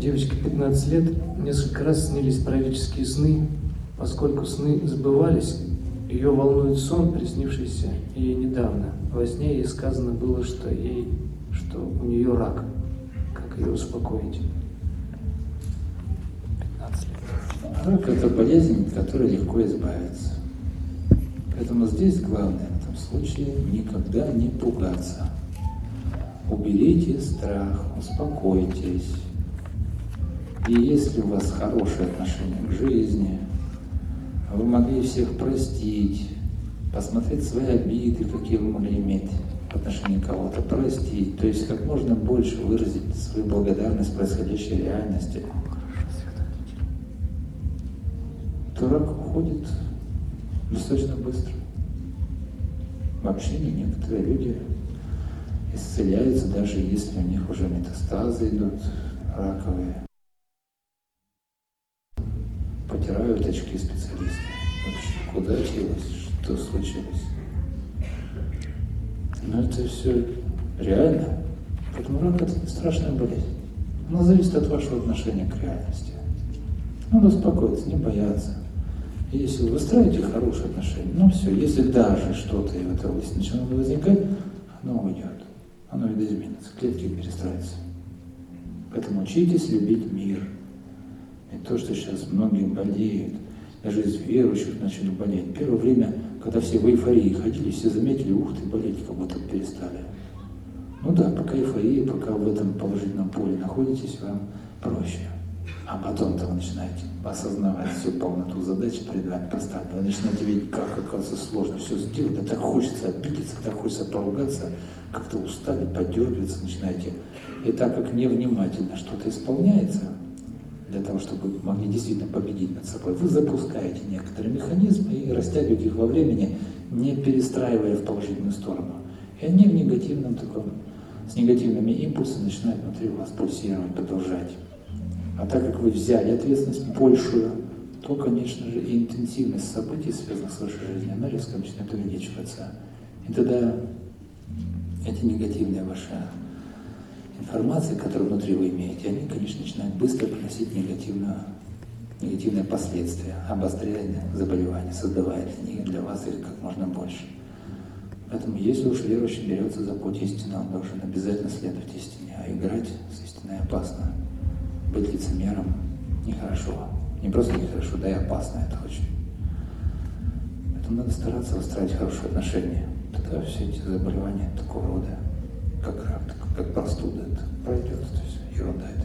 девочке 15 лет, несколько раз снились пророческие сны. Поскольку сны сбывались, ее волнует сон, приснившийся ей недавно. Во сне ей сказано было, что ей, что у нее рак. Как ее успокоить? 15 лет. Рак – это болезнь, от которой легко избавиться. Поэтому здесь главное в этом случае никогда не пугаться. Уберите страх, успокойтесь. И если у вас хорошее отношение к жизни, вы могли всех простить, посмотреть свои обиды, какие вы могли иметь в отношении кого-то, простить, то есть как можно больше выразить свою благодарность происходящей реальности, то рак уходит достаточно быстро. Вообще не некоторые люди исцеляются, даже если у них уже метастазы идут раковые. Потирают очки специалисты. Куда делось, что случилось? Но это все реально. Поэтому рак – это страшная болезнь. Она зависит от вашего отношения к реальности. Надо успокоиться, не бояться. И если вы выстраиваете хорошие отношения, ну все, если даже что-то в этой области начинает возникать, оно уйдет, оно видоизменится, клетки перестроятся. Поэтому учитесь любить мир. И то, что сейчас многие болеют, даже из верующих начали болеть. Первое время, когда все в эйфории ходили, все заметили, ух ты, болеть как будто перестали. Ну да, пока эйфория, пока в этом положительном поле находитесь, вам проще. А потом-то вы начинаете осознавать всю полноту задачи перед вами поставленной. Вы начинаете видеть, как, оказывается, сложно все сделать. Да так хочется обидеться, так хочется поругаться, как-то устали, подергиваться начинаете. И так как невнимательно что-то исполняется, для того, чтобы могли действительно победить над собой, вы запускаете некоторые механизмы и растягиваете их во времени, не перестраивая в положительную сторону. И они в негативном таком, с негативными импульсами начинают внутри вас пульсировать, продолжать. А так как вы взяли ответственность большую, то, конечно же, и интенсивность событий, связанных с вашей жизнью, она резко начинает увеличиваться. И тогда эти негативные ваши информации, которые внутри вы имеете, они, конечно, начинают быстро приносить негативную, негативные последствия, обостряя заболевания, создавая для них, для вас их как можно больше. Поэтому, если уж верующий берется за путь истины, он должен обязательно следовать истине, а играть с истиной опасно быть лицемером нехорошо. Не просто нехорошо, да и опасно это очень. Поэтому надо стараться выстраивать хорошие отношения. Тогда все эти заболевания такого рода, простуда, пройдет. То есть ерунда это